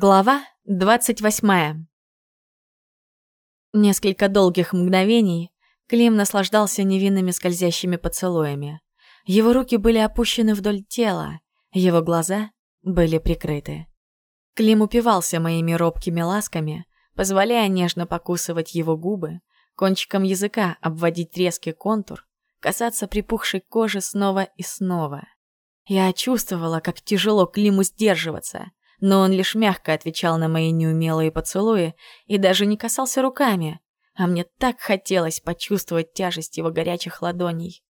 Глава 28. Несколько долгих мгновений Клим наслаждался невинными скользящими поцелуями. Его руки были опущены вдоль тела, его глаза были прикрыты. Клим упивался моими робкими ласками, позволяя нежно покусывать его губы, кончиком языка обводить резкий контур, касаться припухшей кожи снова и снова. Я чувствовала, как тяжело Климу сдерживаться — но он лишь мягко отвечал на мои неумелые поцелуи и даже не касался руками, а мне так хотелось почувствовать тяжесть его горячих ладоней.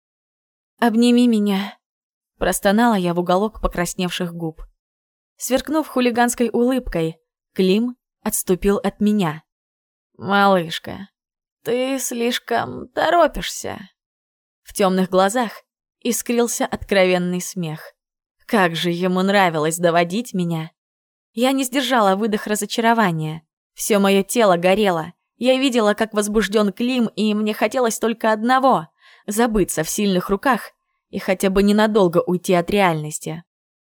«Обними меня», — простонала я в уголок покрасневших губ. Сверкнув хулиганской улыбкой, Клим отступил от меня. «Малышка, ты слишком торопишься». В темных глазах искрился откровенный смех. Как же ему нравилось доводить меня я не сдержала выдох разочарования. Все мое тело горело. Я видела, как возбужден Клим, и мне хотелось только одного — забыться в сильных руках и хотя бы ненадолго уйти от реальности.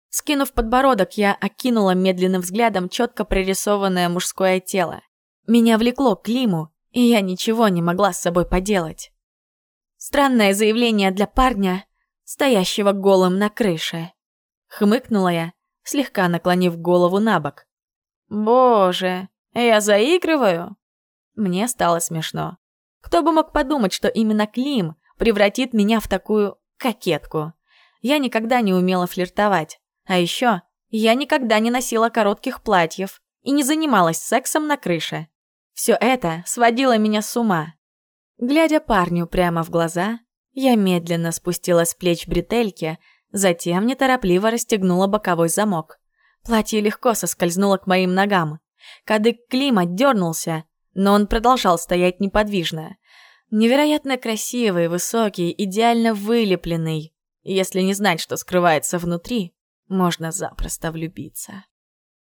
Скинув подбородок, я окинула медленным взглядом четко прорисованное мужское тело. Меня влекло к Климу, и я ничего не могла с собой поделать. Странное заявление для парня, стоящего голым на крыше. Хмыкнула я слегка наклонив голову на бок. «Боже, я заигрываю?» Мне стало смешно. Кто бы мог подумать, что именно Клим превратит меня в такую кокетку. Я никогда не умела флиртовать. А еще я никогда не носила коротких платьев и не занималась сексом на крыше. Все это сводило меня с ума. Глядя парню прямо в глаза, я медленно спустила с плеч бретельки, Затем неторопливо расстегнула боковой замок. Платье легко соскользнуло к моим ногам. Кадык Клима дернулся, но он продолжал стоять неподвижно. Невероятно красивый, высокий, идеально вылепленный. Если не знать, что скрывается внутри, можно запросто влюбиться.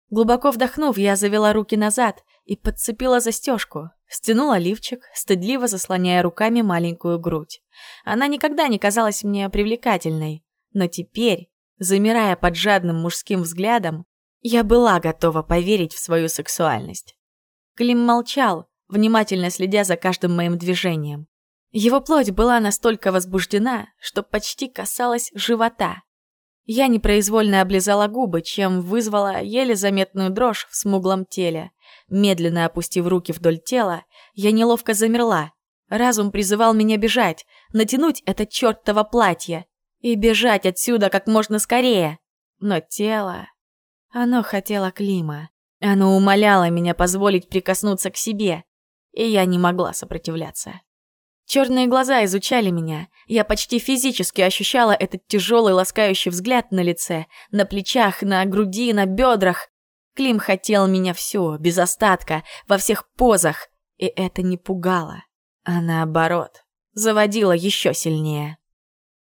Глубоко вдохнув, я завела руки назад и подцепила застежку, стянула лифчик, стыдливо заслоняя руками маленькую грудь. Она никогда не казалась мне привлекательной, но теперь, замирая под жадным мужским взглядом, я была готова поверить в свою сексуальность. Клим молчал, внимательно следя за каждым моим движением. Его плоть была настолько возбуждена, что почти касалась живота. Я непроизвольно облизала губы, чем вызвала еле заметную дрожь в смуглом теле. Медленно опустив руки вдоль тела, я неловко замерла. Разум призывал меня бежать, натянуть это чертово платье, и бежать отсюда как можно скорее. Но тело... Оно хотело Клима. Оно умоляло меня позволить прикоснуться к себе, и я не могла сопротивляться. Черные глаза изучали меня. Я почти физически ощущала этот тяжелый ласкающий взгляд на лице, на плечах, на груди, на бедрах. Клим хотел меня всю, без остатка, во всех позах, и это не пугало, а наоборот, заводило еще сильнее.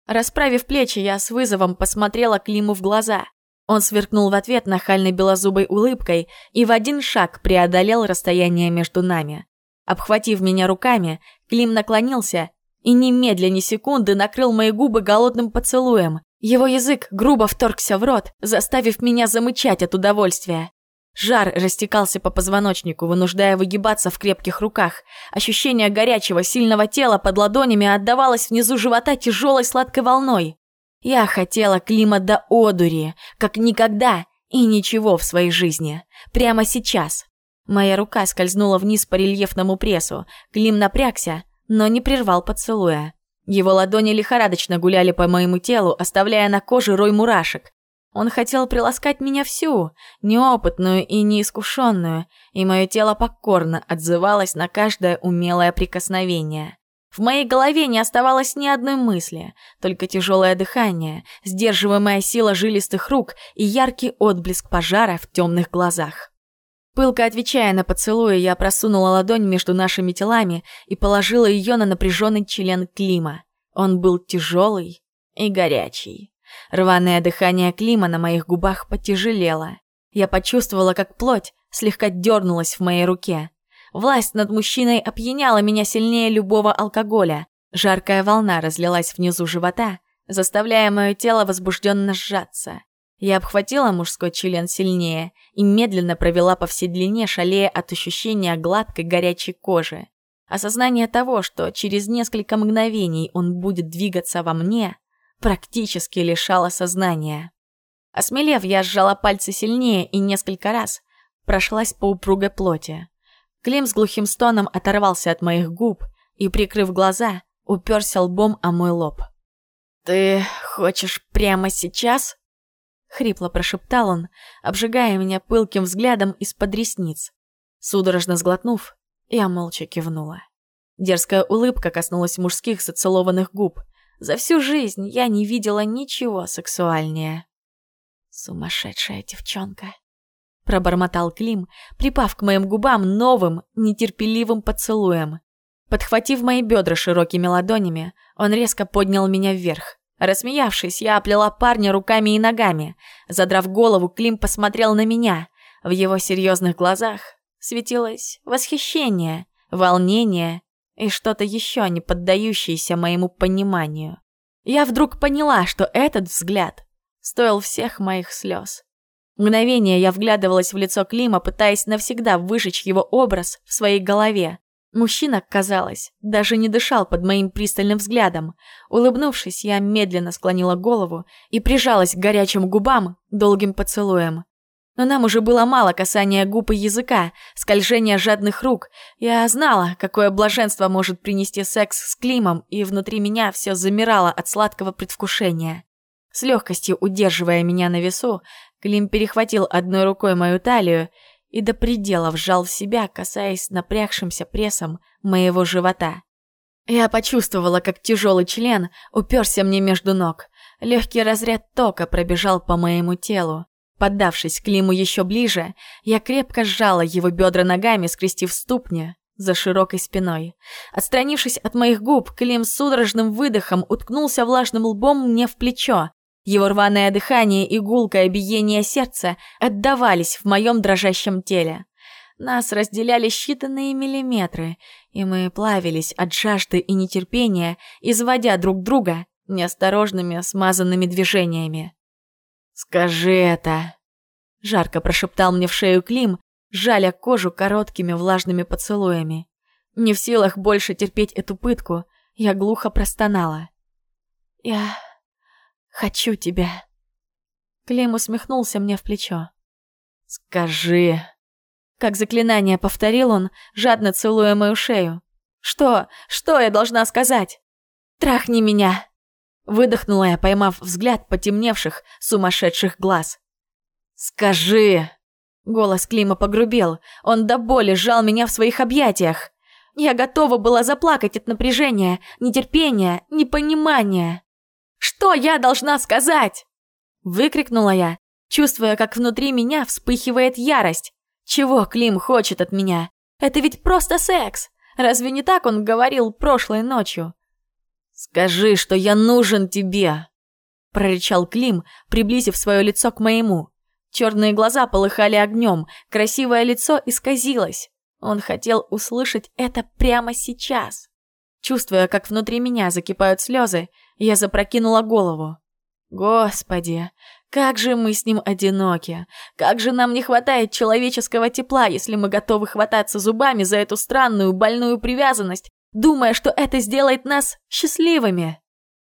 Расправив плечи, я с вызовом посмотрела Климу в глаза. Он сверкнул в ответ нахальной белозубой улыбкой и в один шаг преодолел расстояние между нами. Обхватив меня руками, Клим наклонился и немедля ни секунды накрыл мои губы голодным поцелуем. Его язык грубо вторгся в рот, заставив меня замычать от удовольствия. Жар растекался по позвоночнику, вынуждая выгибаться в крепких руках. Ощущение горячего, сильного тела под ладонями отдавалось внизу живота тяжелой сладкой волной. Я хотела климат до одури, как никогда и ничего в своей жизни. Прямо сейчас. Моя рука скользнула вниз по рельефному прессу. Клим напрягся, но не прервал поцелуя. Его ладони лихорадочно гуляли по моему телу, оставляя на коже рой мурашек. Он хотел приласкать меня всю, неопытную и неискушенную, и мое тело покорно отзывалось на каждое умелое прикосновение. В моей голове не оставалось ни одной мысли, только тяжелое дыхание, сдерживаемая сила жилистых рук и яркий отблеск пожара в темных глазах. Пылко отвечая на поцелуи, я просунула ладонь между нашими телами и положила ее на напряженный член Клима. Он был тяжелый и горячий. Рваное дыхание Клима на моих губах потяжелело. Я почувствовала, как плоть слегка дернулась в моей руке. Власть над мужчиной опьяняла меня сильнее любого алкоголя. Жаркая волна разлилась внизу живота, заставляя мое тело возбужденно сжаться. Я обхватила мужской член сильнее и медленно провела по всей длине, шалея от ощущения гладкой горячей кожи. Осознание того, что через несколько мгновений он будет двигаться во мне, практически лишало сознания. Осмелев, я сжала пальцы сильнее и несколько раз прошлась по упругой плоти. Клим с глухим стоном оторвался от моих губ и, прикрыв глаза, уперся лбом о мой лоб. «Ты хочешь прямо сейчас?» Хрипло прошептал он, обжигая меня пылким взглядом из-под ресниц. Судорожно сглотнув, я молча кивнула. Дерзкая улыбка коснулась мужских зацелованных губ. За всю жизнь я не видела ничего сексуальнее. Сумасшедшая девчонка. Пробормотал Клим, припав к моим губам новым, нетерпеливым поцелуем. Подхватив мои бедра широкими ладонями, он резко поднял меня вверх. Рассмеявшись, я оплела парня руками и ногами. Задрав голову, Клим посмотрел на меня. В его серьезных глазах светилось восхищение, волнение и что-то еще не поддающееся моему пониманию. Я вдруг поняла, что этот взгляд стоил всех моих слез. Мгновение я вглядывалась в лицо Клима, пытаясь навсегда выжечь его образ в своей голове. Мужчина, казалось, даже не дышал под моим пристальным взглядом. Улыбнувшись, я медленно склонила голову и прижалась к горячим губам долгим поцелуем. Но нам уже было мало касания губ и языка, скольжения жадных рук. Я знала, какое блаженство может принести секс с Климом, и внутри меня все замирало от сладкого предвкушения. С легкостью удерживая меня на весу, Клим перехватил одной рукой мою талию и до предела вжал в себя, касаясь напрягшимся прессом моего живота. Я почувствовала, как тяжелый член уперся мне между ног. Легкий разряд тока пробежал по моему телу. Поддавшись Климу еще ближе, я крепко сжала его бедра ногами, скрестив ступни за широкой спиной. Отстранившись от моих губ, Клим с судорожным выдохом уткнулся влажным лбом мне в плечо, его рваное дыхание и гулкое биение сердца отдавались в моем дрожащем теле. Нас разделяли считанные миллиметры, и мы плавились от жажды и нетерпения, изводя друг друга неосторожными смазанными движениями. «Скажи это!» — жарко прошептал мне в шею Клим, жаля кожу короткими влажными поцелуями. Не в силах больше терпеть эту пытку, я глухо простонала. «Я Хочу тебя. Клим усмехнулся мне в плечо. Скажи. Как заклинание повторил он, жадно целуя мою шею. Что? Что я должна сказать? Трахни меня. Выдохнула я, поймав взгляд потемневших, сумасшедших глаз. «Скажи!» Голос Клима погрубел. Он до боли сжал меня в своих объятиях. Я готова была заплакать от напряжения, нетерпения, непонимания. Что я должна сказать?» Выкрикнула я, чувствуя, как внутри меня вспыхивает ярость. Чего Клим хочет от меня? Это ведь просто секс. Разве не так он говорил прошлой ночью? «Скажи, что я нужен тебе!» Прорычал Клим, приблизив свое лицо к моему. Черные глаза полыхали огнем, красивое лицо исказилось. Он хотел услышать это прямо сейчас. Чувствуя, как внутри меня закипают слезы, я запрокинула голову. Господи, как же мы с ним одиноки. Как же нам не хватает человеческого тепла, если мы готовы хвататься зубами за эту странную больную привязанность, думая, что это сделает нас счастливыми.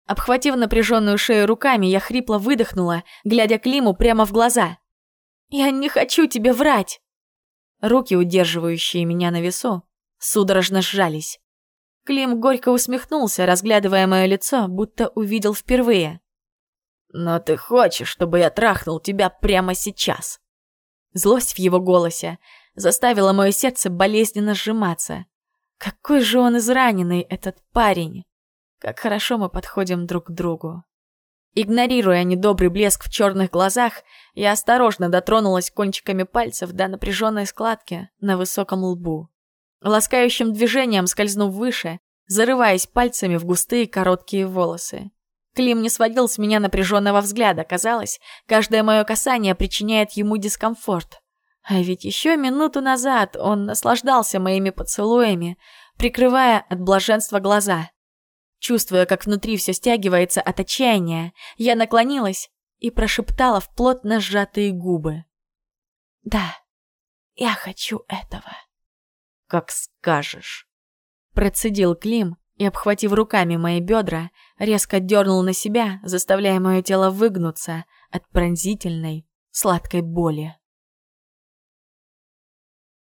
Обхватив напряженную шею руками, я хрипло выдохнула, глядя Климу прямо в глаза. «Я не хочу тебе врать!» Руки, удерживающие меня на весу, судорожно сжались. Клим горько усмехнулся, разглядывая мое лицо, будто увидел впервые. «Но ты хочешь, чтобы я трахнул тебя прямо сейчас?» Злость в его голосе заставила мое сердце болезненно сжиматься. Какой же он израненный, этот парень! Как хорошо мы подходим друг к другу. Игнорируя недобрый блеск в черных глазах, я осторожно дотронулась кончиками пальцев до напряженной складки на высоком лбу. Ласкающим движением скользнув выше, зарываясь пальцами в густые короткие волосы. Клим не сводил с меня напряженного взгляда, казалось, каждое мое касание причиняет ему дискомфорт. А ведь еще минуту назад он наслаждался моими поцелуями, прикрывая от блаженства глаза. Чувствуя, как внутри все стягивается от отчаяния, я наклонилась и прошептала в плотно сжатые губы. «Да, я хочу этого». «Как скажешь», — процедил Клим и, обхватив руками мои бедра, резко дернул на себя, заставляя мое тело выгнуться от пронзительной, сладкой боли.